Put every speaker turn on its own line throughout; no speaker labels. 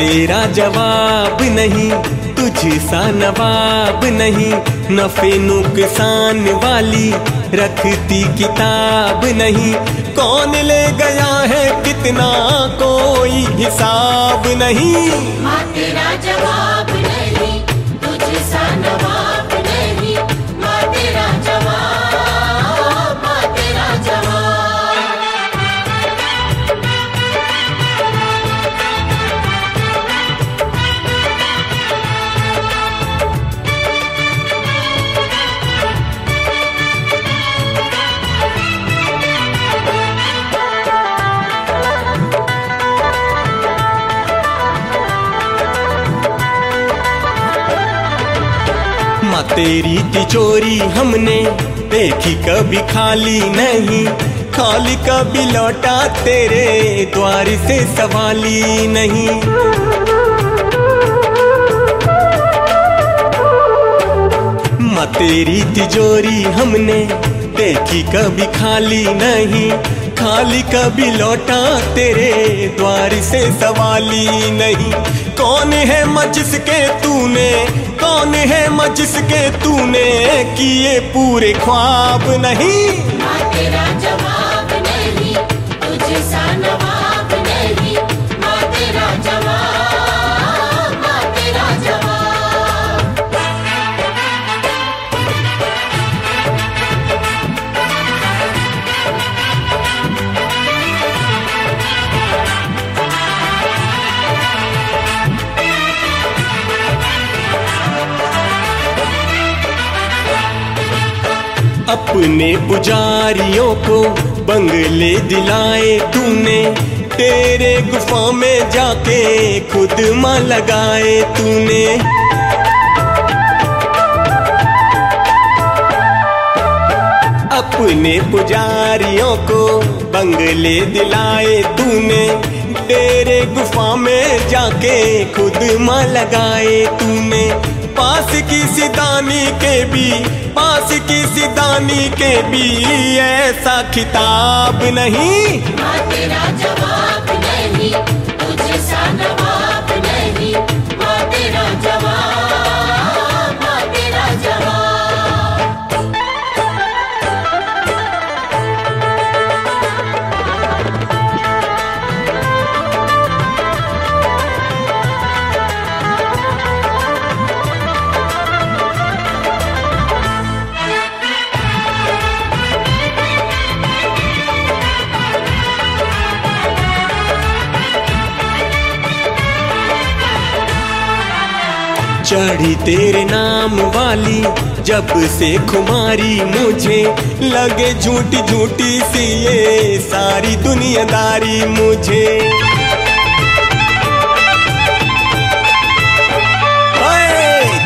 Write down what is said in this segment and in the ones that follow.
तेरा जवाब नहीं, तुझ सा नवाब नहीं, नफे नुकसान वाली रखती किताब नहीं। कौन ले गया है कितना कोई हिसाब नहीं?
तेरा जवाब तेरी
तिजोरी हमने देखी कभी खाली नहीं। खाली कभी लौटा तेरे द्वार से सवाली नहीं। तेरी तिजोरी हमने देखी कभी खाली नहीं। खाली कभी लौटा तेरे द्वार से सवाली नहीं। कौन है मजिस के तूने, कौन है मजिस के तूने किए पूरे ख्वाब नहीं? अपने पुजारियों को बंगले दिलाए तूने। तेरे गुफा में जाके खुद माँ लगाए तूने। अपने पुजारियों को बंगले दिलाए तूने। तेरे गुफा में जाके खुद माँ लगाए तूने। पास की सिदानी के भी, पास की सिदानी के भी ऐसा खिताब नहीं।
सा नहीं
चढ़ी तेरे नाम वाली, जब से खुमारी मुझे लगे झूठी झूठी सी ये सारी दुनियादारी मुझे।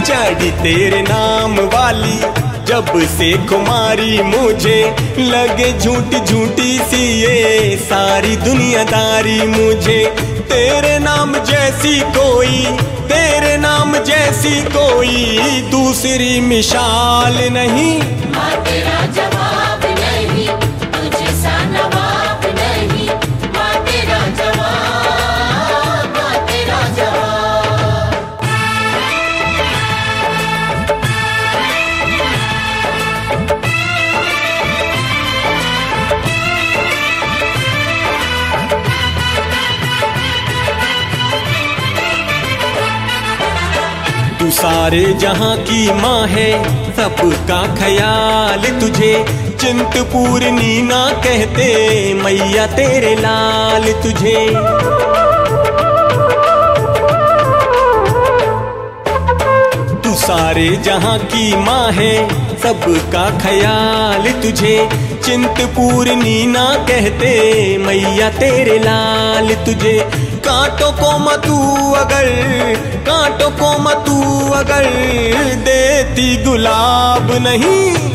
चढ़ी तेरे नाम वाली जब से कुमारी मुझे लगे झूठी झूठी सी ये सारी दुनियादारी मुझे। तेरे नाम जैसी कोई, तेरे नाम जैसी कोई दूसरी मिसाल नहीं। सारे जहाँ की माँ है सबका ख्याल तुझे। चिंतपूर्णी ना कहते, मैया तेरे लाल तुझे। तू सारे जहाँ की माँ है सबका ख्याल तुझे। चिंतपूर्णी ना कहते, मैया तेरे लाल तुझे। कांटों को मतू अगर कांटों को मतू अगर देती गुलाब नहीं।